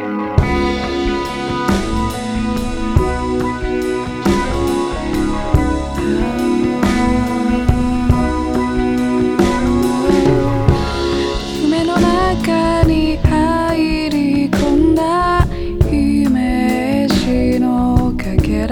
夢の中に入り込んだ。悲鳴しのかけ